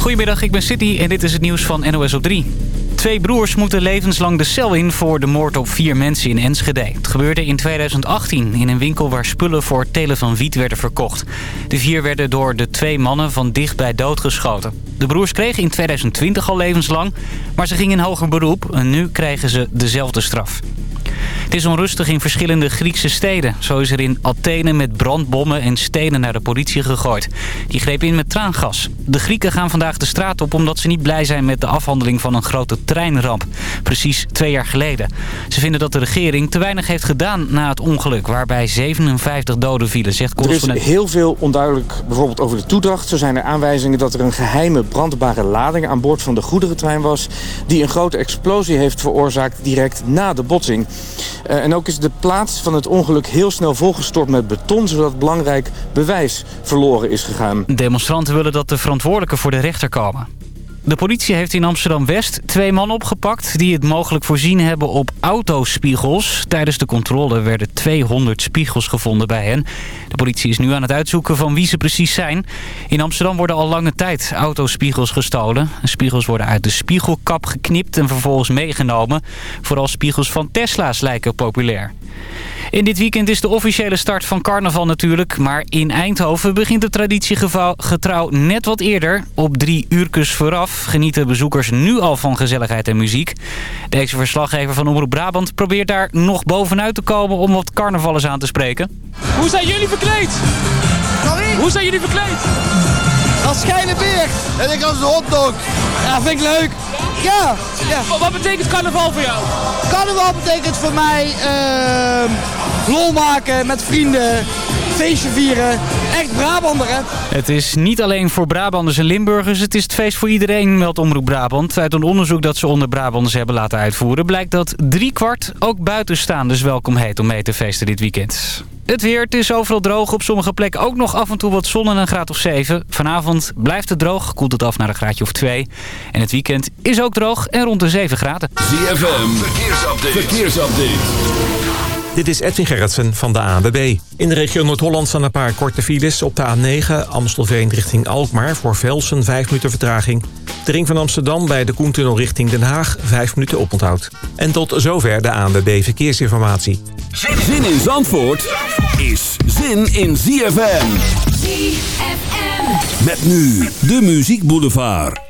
Goedemiddag, ik ben City en dit is het nieuws van NOS op 3. Twee broers moeten levenslang de cel in voor de moord op vier mensen in Enschede. Het gebeurde in 2018 in een winkel waar spullen voor telen van wiet werden verkocht. De vier werden door de twee mannen van dichtbij doodgeschoten. De broers kregen in 2020 al levenslang, maar ze gingen in hoger beroep en nu krijgen ze dezelfde straf. Het is onrustig in verschillende Griekse steden. Zo is er in Athene met brandbommen en stenen naar de politie gegooid. Die greep in met traangas. De Grieken gaan vandaag de straat op omdat ze niet blij zijn met de afhandeling van een grote treinramp. Precies twee jaar geleden. Ze vinden dat de regering te weinig heeft gedaan na het ongeluk... waarbij 57 doden vielen, zegt correspondent. Er is heel veel onduidelijk bijvoorbeeld over de toedracht. Zo zijn er aanwijzingen dat er een geheime brandbare lading aan boord van de goederentrein was... die een grote explosie heeft veroorzaakt direct na de botsing. Uh, en ook is de plaats van het ongeluk heel snel volgestort met beton... zodat belangrijk bewijs verloren is gegaan. Demonstranten willen dat de verantwoordelijken voor de rechter komen. De politie heeft in Amsterdam-West twee mannen opgepakt... die het mogelijk voorzien hebben op autospiegels. Tijdens de controle werden 200 spiegels gevonden bij hen. De politie is nu aan het uitzoeken van wie ze precies zijn. In Amsterdam worden al lange tijd autospiegels gestolen. Spiegels worden uit de spiegelkap geknipt en vervolgens meegenomen. Vooral spiegels van Tesla's lijken populair. In dit weekend is de officiële start van carnaval natuurlijk. Maar in Eindhoven begint de traditie getrouw net wat eerder. Op drie uurkes vooraf genieten bezoekers nu al van gezelligheid en muziek. Deze verslaggever van Omroep Brabant probeert daar nog bovenuit te komen om wat carnavallers aan te spreken. Hoe zijn jullie verkleed? Sorry? Hoe zijn jullie verkleed? Als geile beer. En ik als een hotdog. Ja, vind ik leuk. Ja. ja. Wat betekent carnaval voor jou? Carnaval betekent voor mij uh, lol maken met vrienden, feestje vieren. Echt Brabander, hè? Het is niet alleen voor Brabanders en Limburgers. Het is het feest voor iedereen, meldt Omroep Brabant. Uit een onderzoek dat ze onder Brabanders hebben laten uitvoeren... blijkt dat driekwart ook buitenstaanders welkom heet om mee te feesten dit weekend. Het weer, het is overal droog. Op sommige plekken ook nog af en toe wat zon en een graad of 7. Vanavond blijft het droog, koelt het af naar een graadje of 2. En het weekend is ook droog en rond de 7 graden. ZFM, verkeersupdate. verkeersupdate. Dit is Edwin Gerritsen van de ANWB. In de regio Noord-Holland staan een paar korte files. Op de A9 Amstelveen richting Alkmaar voor Velsen 5 minuten vertraging. De ring van Amsterdam bij de Koentunnel richting Den Haag 5 minuten oponthoud. En tot zover de ANWB Verkeersinformatie. Zin in Zandvoort is zin in ZFM. ZFM. Met nu de Muziek Boulevard.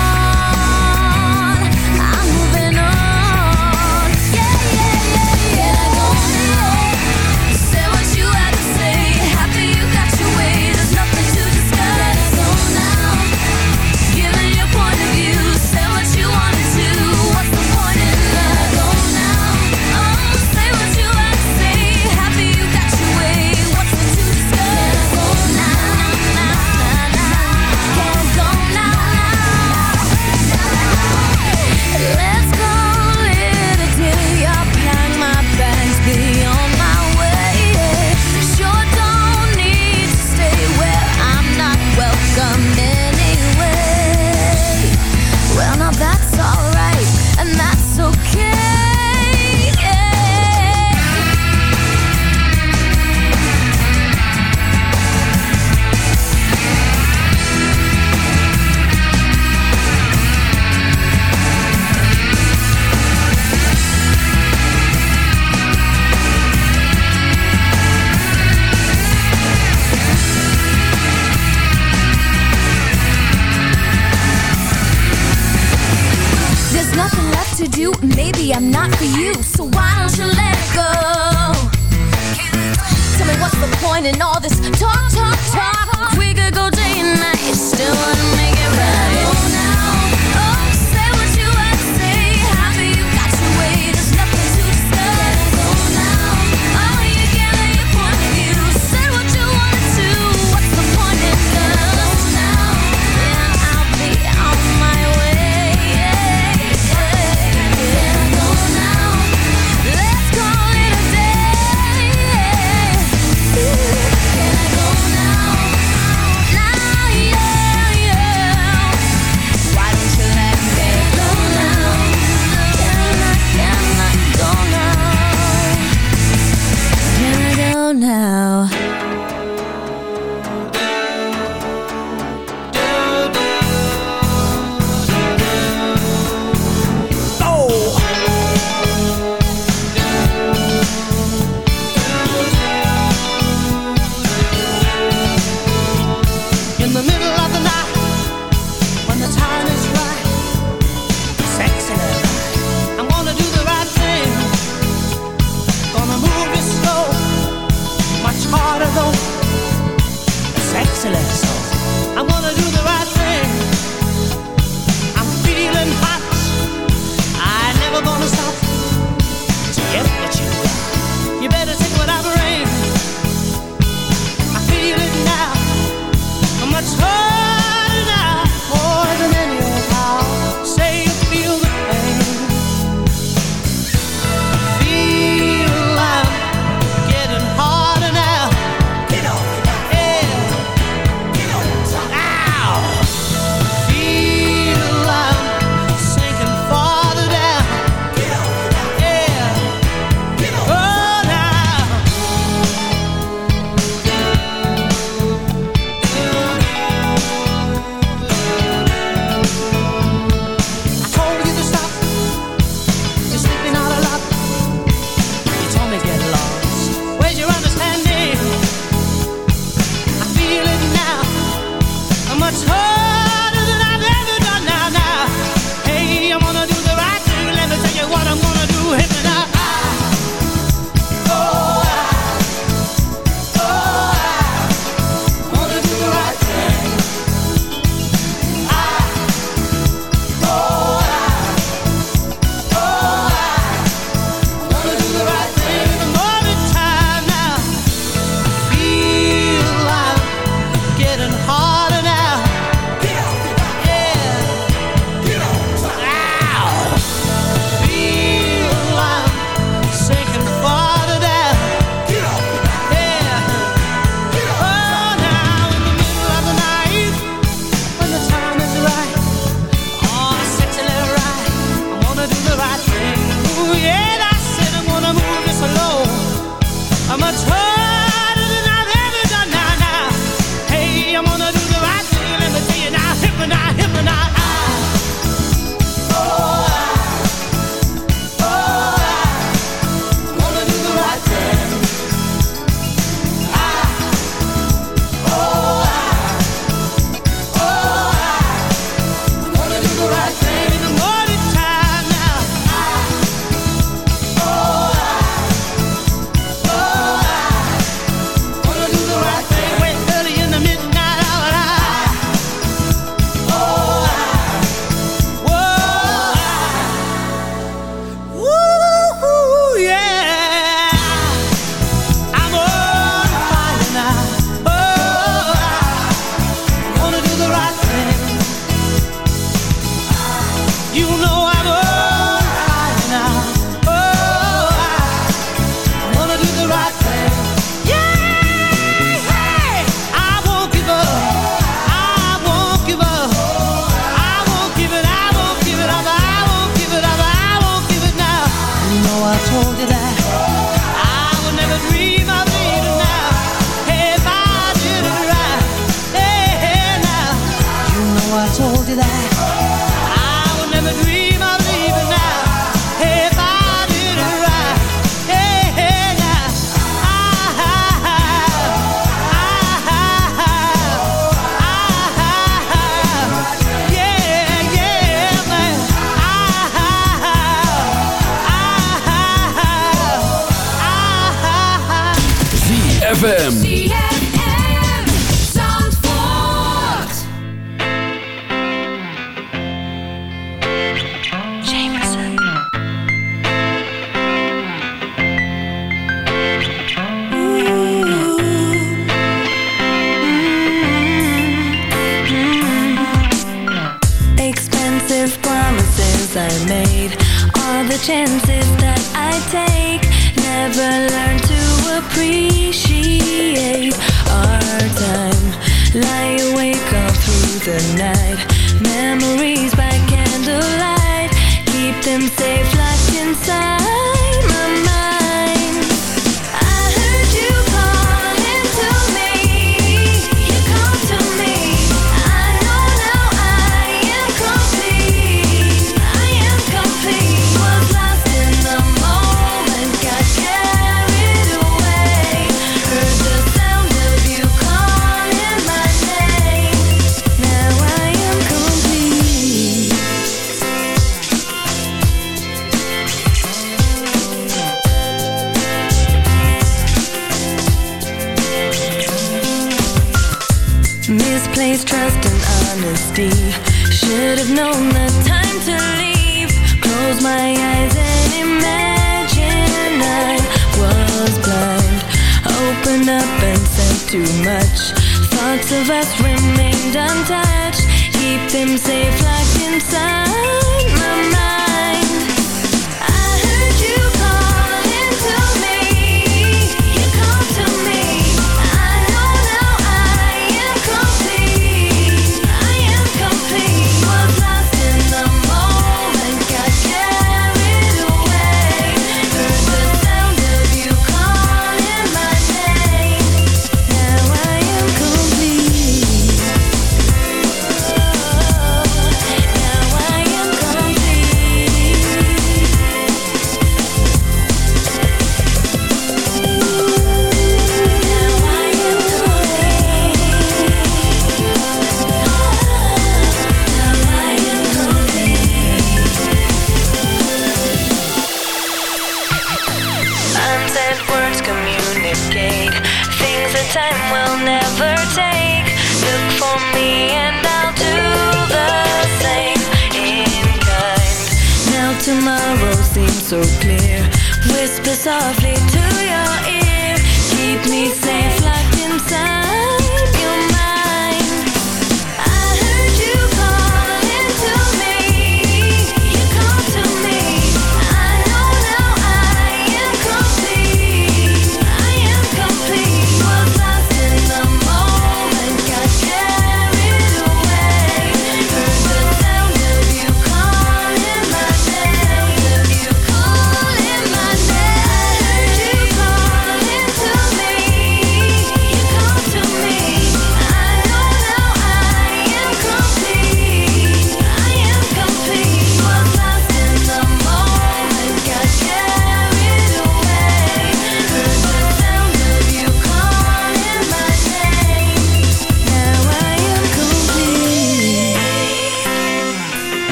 so clear. Whisper softly to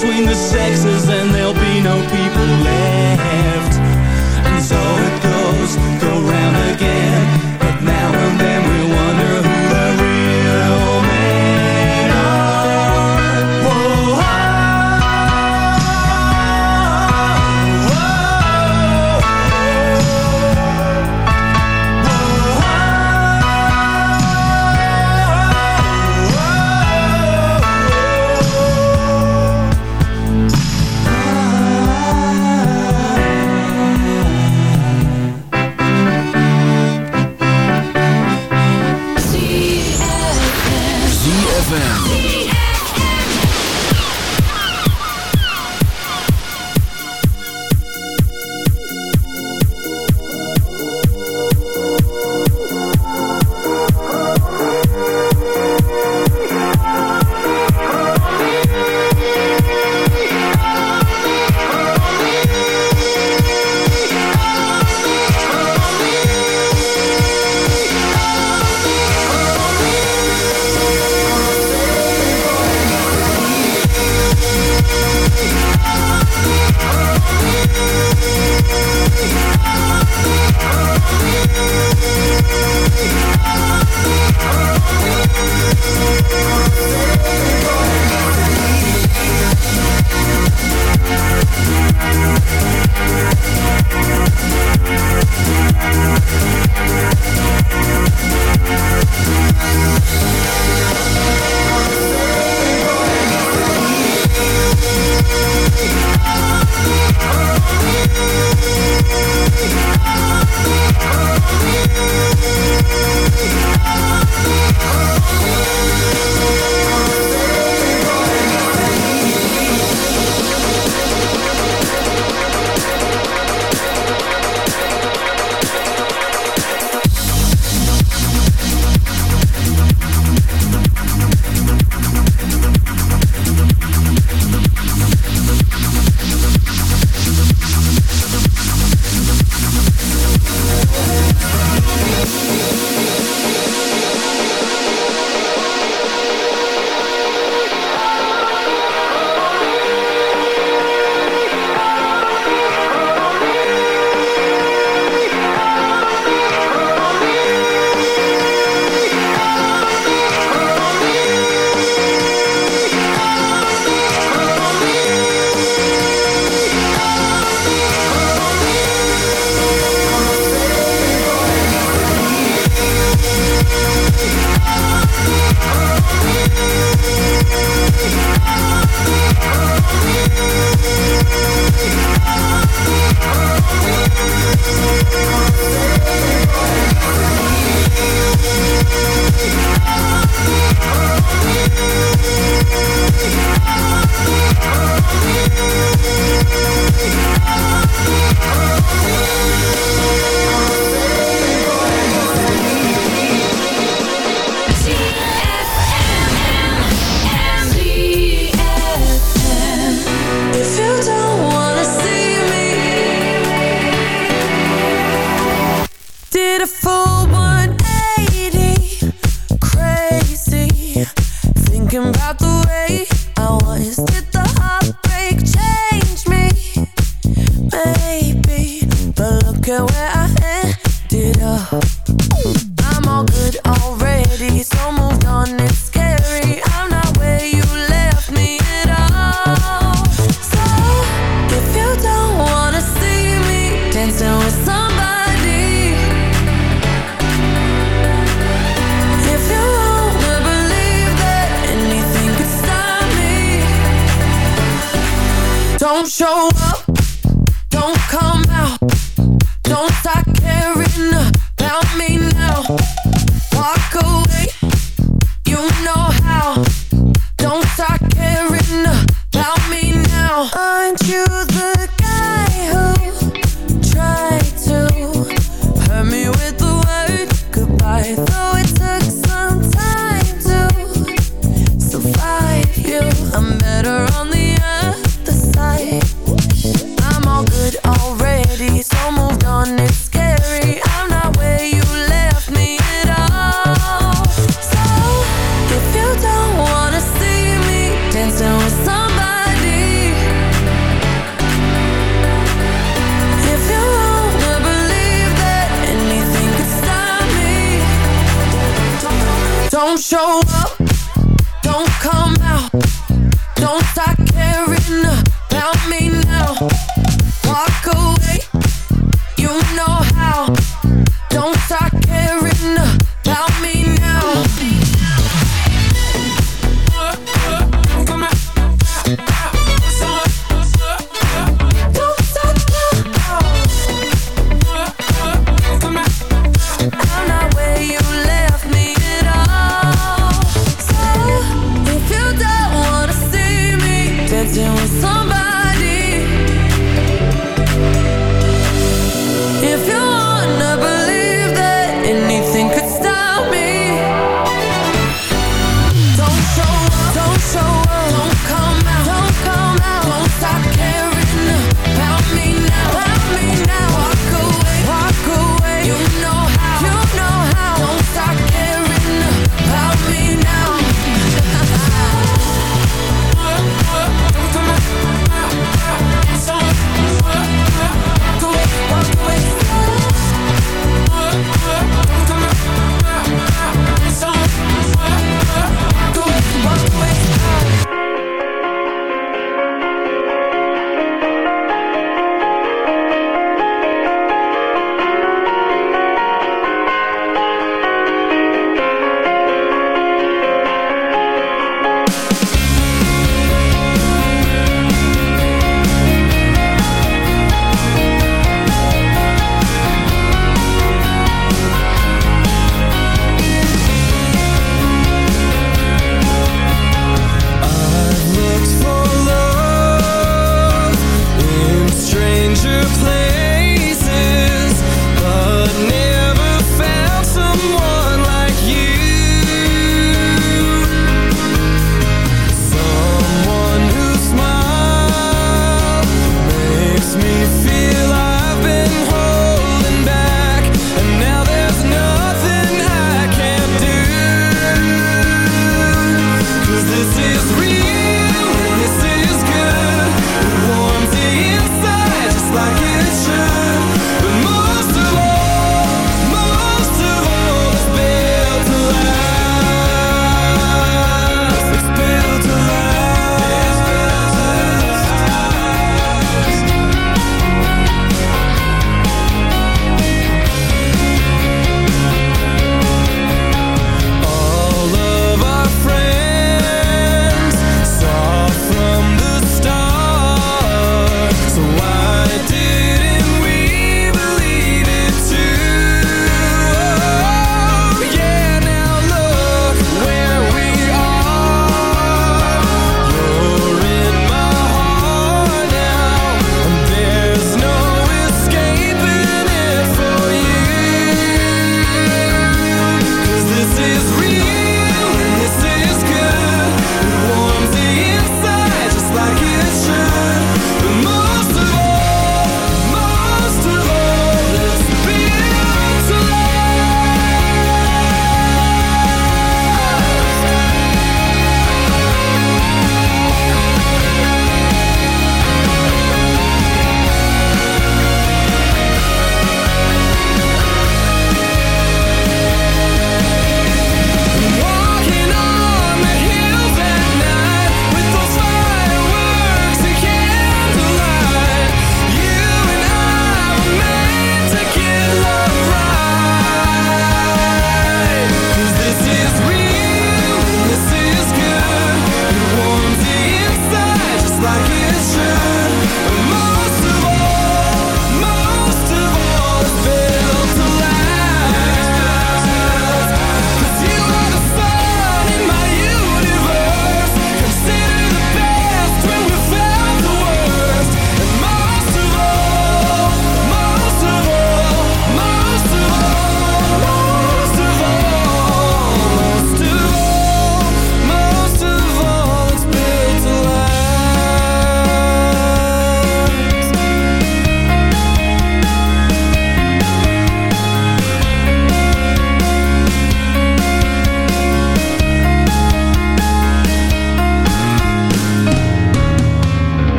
Between the sexes, and there'll know how.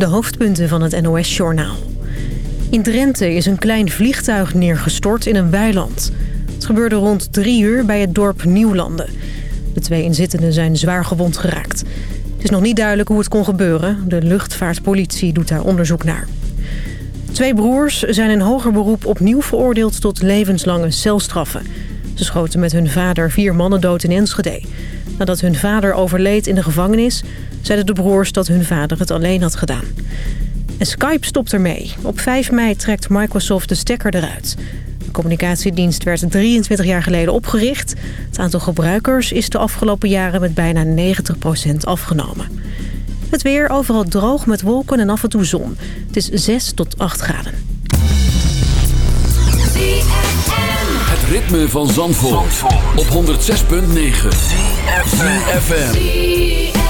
De hoofdpunten van het NOS-journaal. In Drenthe is een klein vliegtuig neergestort in een weiland. Het gebeurde rond drie uur bij het dorp Nieuwlanden. De twee inzittenden zijn zwaar gewond geraakt. Het is nog niet duidelijk hoe het kon gebeuren. De luchtvaartpolitie doet daar onderzoek naar. Twee broers zijn in hoger beroep opnieuw veroordeeld tot levenslange celstraffen. Ze schoten met hun vader vier mannen dood in Enschede. Nadat hun vader overleed in de gevangenis... zeiden de broers dat hun vader het alleen had gedaan. En Skype stopt ermee. Op 5 mei trekt Microsoft de stekker eruit. De communicatiedienst werd 23 jaar geleden opgericht. Het aantal gebruikers is de afgelopen jaren met bijna 90% afgenomen. Het weer overal droog met wolken en af en toe zon. Het is 6 tot 8 graden. Het ritme van Zandvoort, op 106.9 ZFM.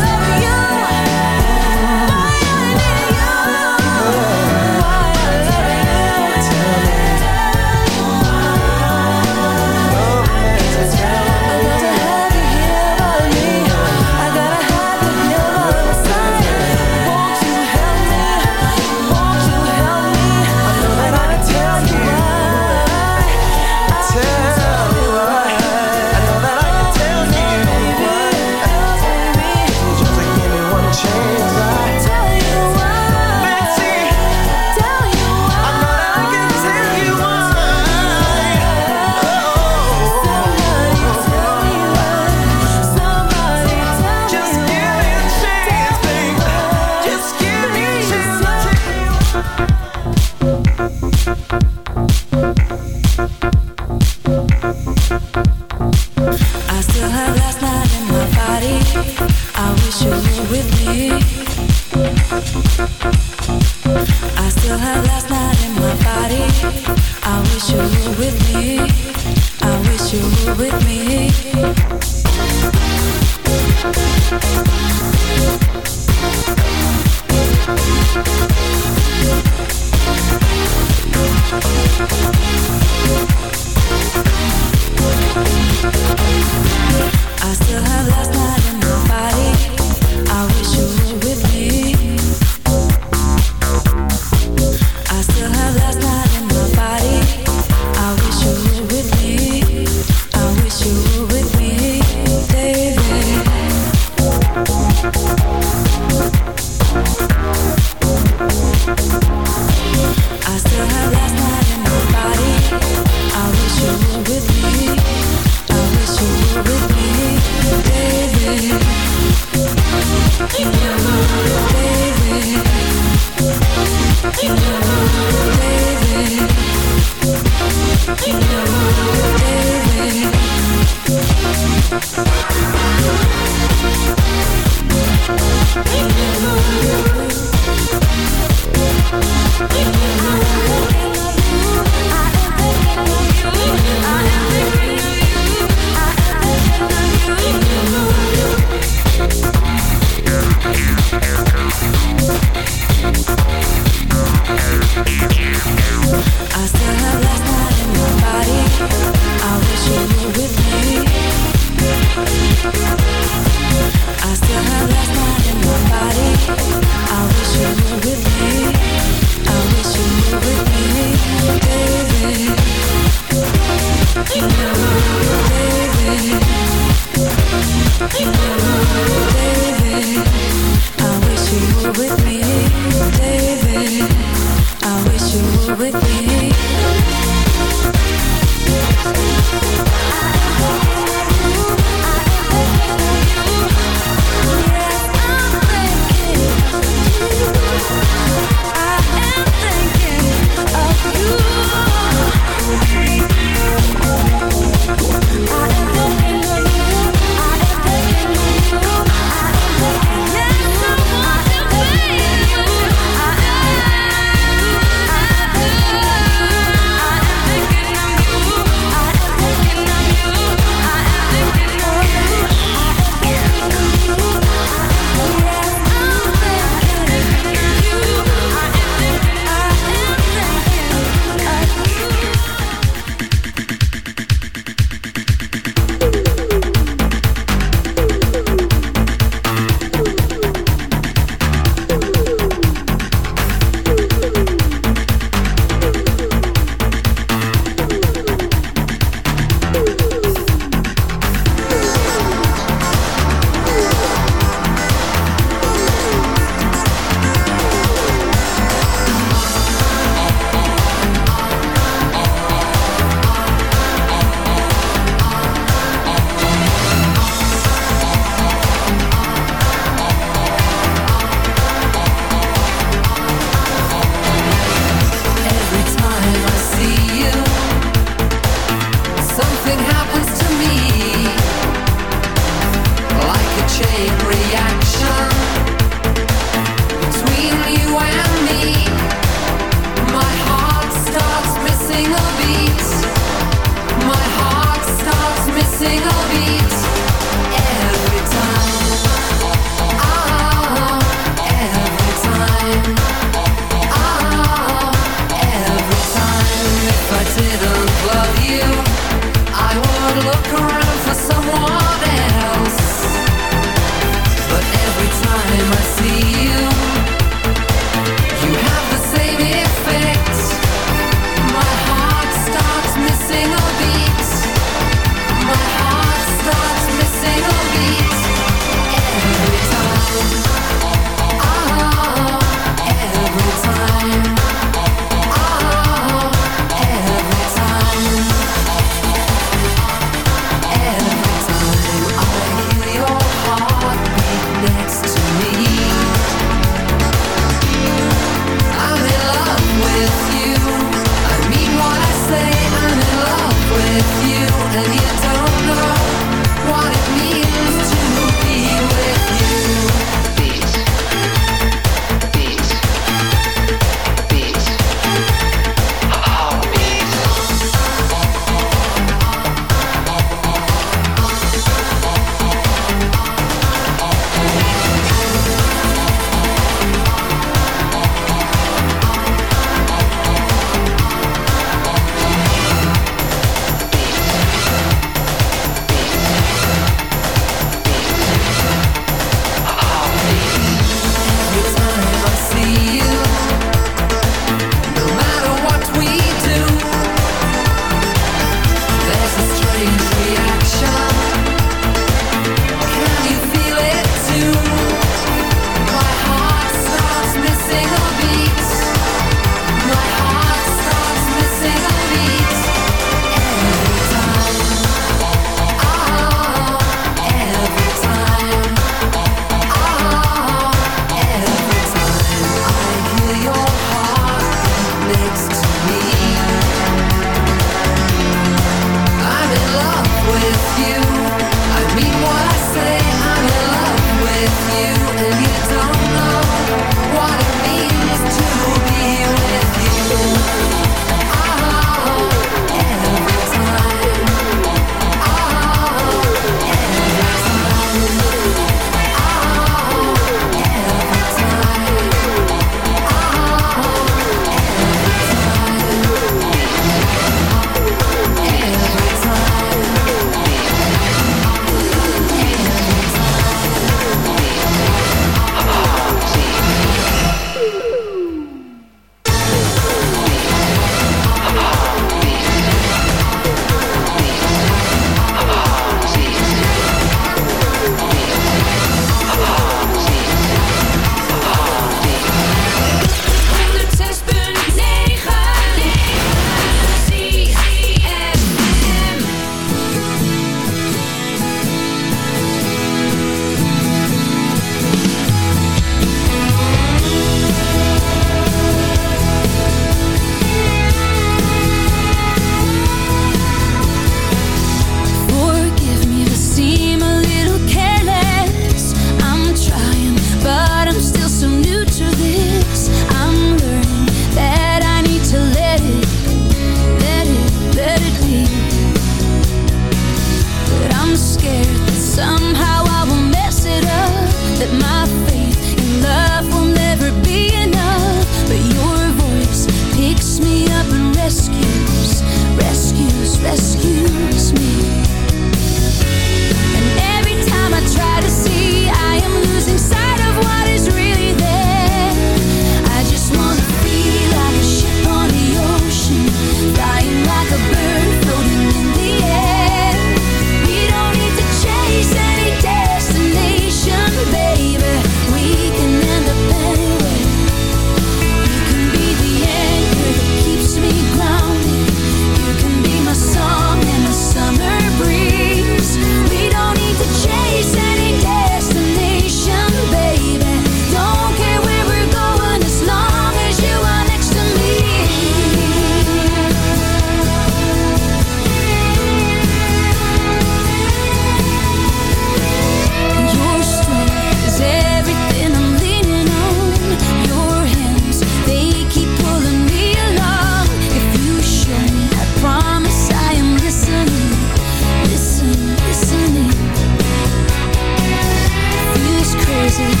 places